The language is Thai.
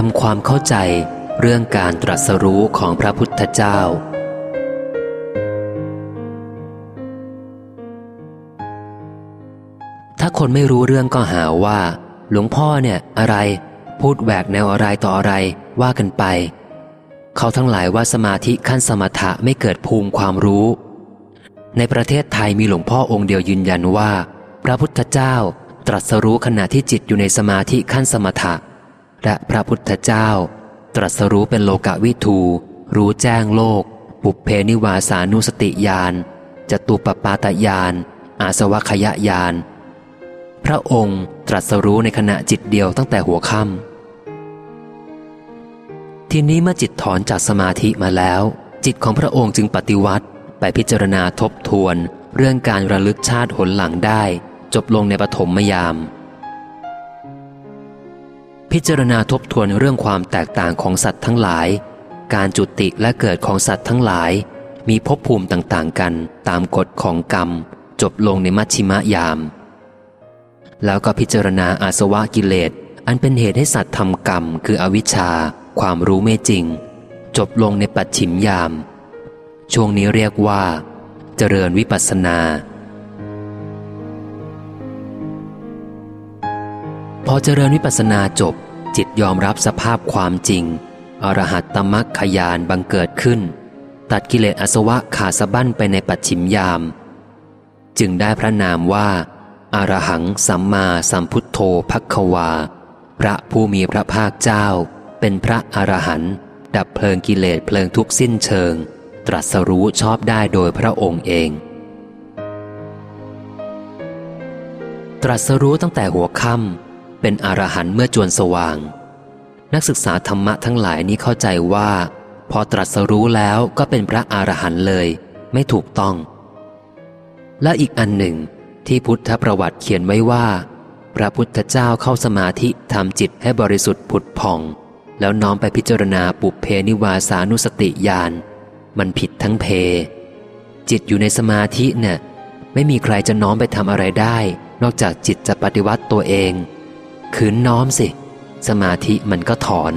ทำความเข้าใจเรื่องการตรัสรู้ของพระพุทธเจ้า ถ้าคนไม่รู้เรื่องก็หาว่า หลวงพ่อเนี่ยอะไรพูดแหวกแนวอะไรต่ออะไรว่ากันไป เขาทั้งหลายว่าสมาธิขั้นสมถะไม่เกิดภูมิความรู้ ในประเทศไทยมีหลวงพ่อองค์เดียวยืนยันว่า พระพุทธเจ้าตรัสรู้ขณะที่จิตอยู่ในสมาธิขั้นสมถะ และพระพุทธเจ้า ตรัสรู้เป็นโลกวิทู รู้แจ้งโลก ปุเพนิวาสานุสติญาณจตุปปาตญาณอาสวัคยญาณพระองค์ตรัสรู้ในขณะจิตเดียวตั้งแต่หัวค่ำทีนี้เมื่อจิตถอนจากสมาธิมาแล้ว จิตของพระองค์จึงปฏิวัติไปพิจารณาทบทวน เรื่องการระลึกชาติหนหลังได้ จบลงในปฐมยาม พิจารณาทบทวนเรื่องความแตกต่างของสัตว์ทั้งหลาย การจุติและเกิดของสัตว์ทั้งหลาย มีภพภูมิต่างๆกันตามกฎของกรรม จบลงในมัชชิมยาม แล้วก็พิจารณาอาสวะกิเลส อันเป็นเหตุให้สัตว์ทำกรรม คืออวิชชา ความรู้ไม่จริง จบลงในปัจฉิมยาม ช่วงนี้เรียกว่า เจริญวิปัสสนาพอเจริญวิปัสนาจบ จิตยอมรับสภาพความจริง อรหัตตมัคขยานบังเกิดขึ้น ตัดกิเลสอสวะขาสะบั้นไปในปัจฉิมยาม จึงได้พระนามว่า อารหังสัมมาสัมพุทโธพักควา พระผู้มีพระภาคเจ้า เป็นพระอรหันต์ดับเพลิงกิเลสเพลิงทุกสิ้นเชิง ตรัสรู้ชอบได้โดยพระองค์เอง ตรัสรู้ตั้งแต่หัวค่ำ เป็นอรหันต์เมื่อจวนสว่าง นักศึกษาธรรมะทั้งหลายนี้เข้าใจว่า พอตรัสรู้แล้วก็เป็นพระอรหันต์เลย ไม่ถูกต้อง และอีกอันหนึ่ง ที่พุทธประวัติเขียนไว้ว่า พระพุทธเจ้าเข้าสมาธิทำจิตให้บริสุทธิ์ผุดผ่อง แล้วน้อมไปพิจารณาปุเพนิวาสานุสติญาณมันผิดทั้งเพ จิตอยู่ในสมาธิเนี่ยไม่มีใครจะน้อมไปทำอะไรได้ นอกจากจิตจะปฏิวัติตัวเอง ขืนน้อมสิ สมาธิมันก็ถอน